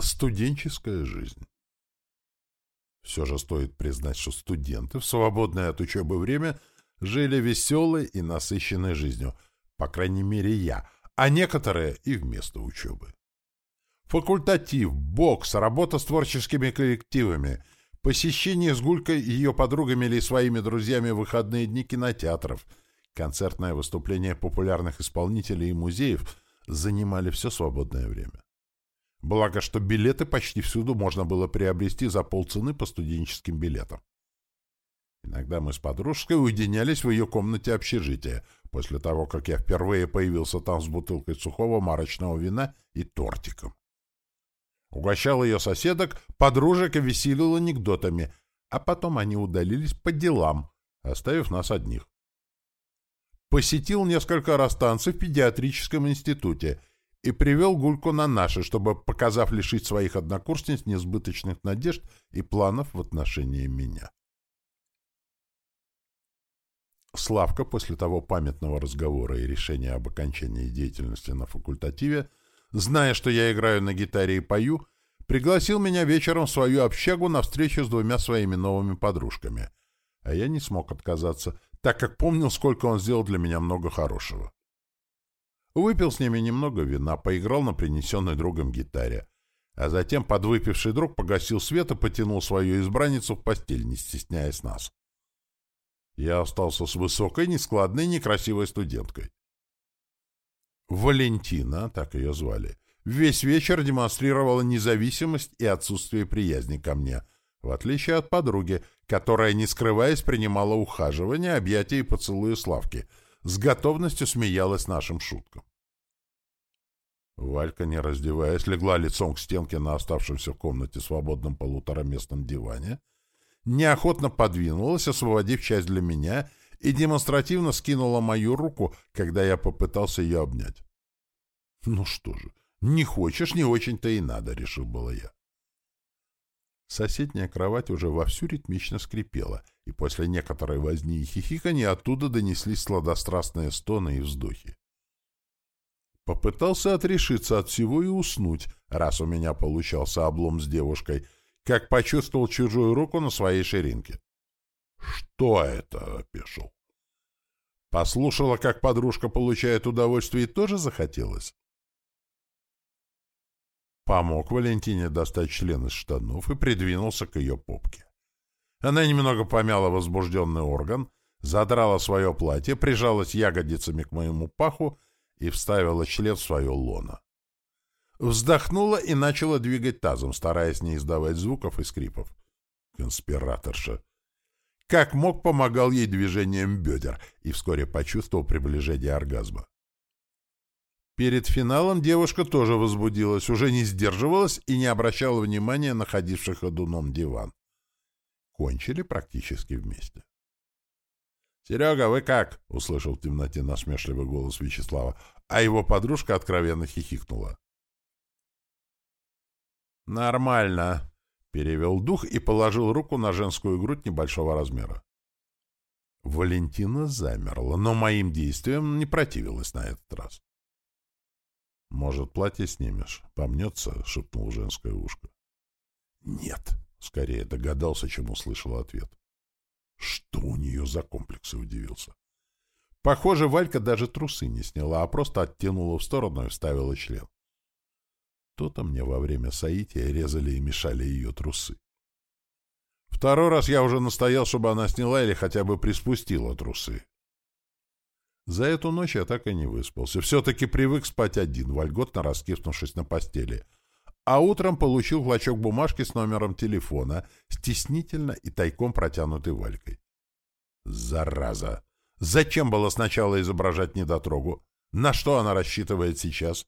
Студенческая жизнь. Все же стоит признать, что студенты в свободное от учебы время жили веселой и насыщенной жизнью, по крайней мере я, а некоторые и вместо учебы. Факультатив, бокс, работа с творческими коллективами, посещение с Гулькой ее подругами или своими друзьями выходные дни кинотеатров, концертное выступление популярных исполнителей и музеев занимали все свободное время. Благо, что билеты почти всюду можно было приобрести за полцены по студенческим билетам. Иногда мы с подружкой уединялись в ее комнате общежития, после того, как я впервые появился там с бутылкой сухого марочного вина и тортиком. Угощал ее соседок, подружек и веселил анекдотами, а потом они удалились по делам, оставив нас одних. Посетил несколько раз танцы в педиатрическом институте и привел Гульку на наши, чтобы, показав лишить своих однокурсниц несбыточных надежд и планов в отношении меня. Славка после того памятного разговора и решения об окончании деятельности на факультативе, зная, что я играю на гитаре и пою, пригласил меня вечером в свою общагу на встречу с двумя своими новыми подружками. А я не смог отказаться, так как помнил, сколько он сделал для меня много хорошего. Выпил с ними немного вина, поиграл на принесенной другом гитаре. А затем подвыпивший друг погасил свет и потянул свою избранницу в постель, не стесняясь нас. Я остался с высокой, нескладной, некрасивой студенткой. Валентина, так ее звали, весь вечер демонстрировала независимость и отсутствие приязни ко мне, в отличие от подруги, которая, не скрываясь, принимала ухаживание, объятия и поцелуи Славки — с готовностью смеялась нашим шуткам. Валька, не раздеваясь, легла лицом к стенке на оставшемся в комнате свободном полутораместном диване, неохотно подвинулась, освободив часть для меня, и демонстративно скинула мою руку, когда я попытался ее обнять. «Ну что же, не хочешь, не очень-то и надо», — решил было я. Соседняя кровать уже вовсю ритмично скрипела, и после некоторой возни и хихиканья оттуда донеслись сладострастные стоны и вздохи. Попытался отрешиться от всего и уснуть, раз у меня получался облом с девушкой, как почувствовал чужую руку на своей ширинке. «Что это?» — опешил. Послушала, как подружка получает удовольствие, и тоже захотелось. Помог Валентине достать член из штанов и придвинулся к ее попке. Она немного помяла возбужденный орган, задрала свое платье, прижалась ягодицами к моему паху и вставила член в свое лоно. Вздохнула и начала двигать тазом, стараясь не издавать звуков и скрипов. Конспираторша. Как мог, помогал ей движением бедер и вскоре почувствовал приближение оргазма. Перед финалом девушка тоже возбудилась, уже не сдерживалась и не обращала внимания на ходивших ходуном диван. Кончили практически вместе. «Серега, вы как?» — услышал в темноте насмешливый голос Вячеслава, а его подружка откровенно хихикнула. «Нормально», — перевел дух и положил руку на женскую грудь небольшого размера. Валентина замерла, но моим действиям не противилась на этот раз. «Может, платье снимешь? Помнется?» — шепнул женское ушко. «Нет», — скорее догадался, чем услышал ответ. «Что у нее за комплексы?» — удивился. Похоже, Валька даже трусы не сняла, а просто оттянула в сторону и вставила член. То-то мне во время соития резали и мешали ее трусы. Второй раз я уже настоял, чтобы она сняла или хотя бы приспустила трусы. За эту ночь я так и не выспался. Все-таки привык спать один, вольготно раскиснувшись на постели. А утром получил клочок бумажки с номером телефона, стеснительно и тайком протянутый Валькой. Зараза! Зачем было сначала изображать недотрогу? На что она рассчитывает сейчас?